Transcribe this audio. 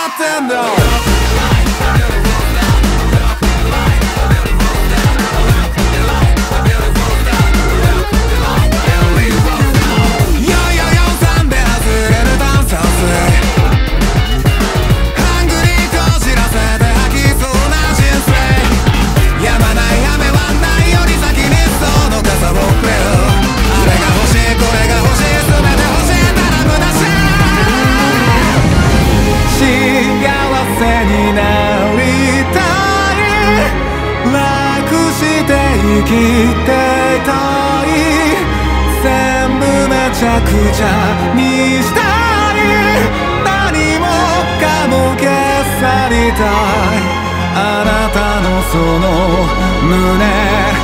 nothing, though. ってたい全部めちゃくちゃにしたい何もかも消さりたいあなたのその胸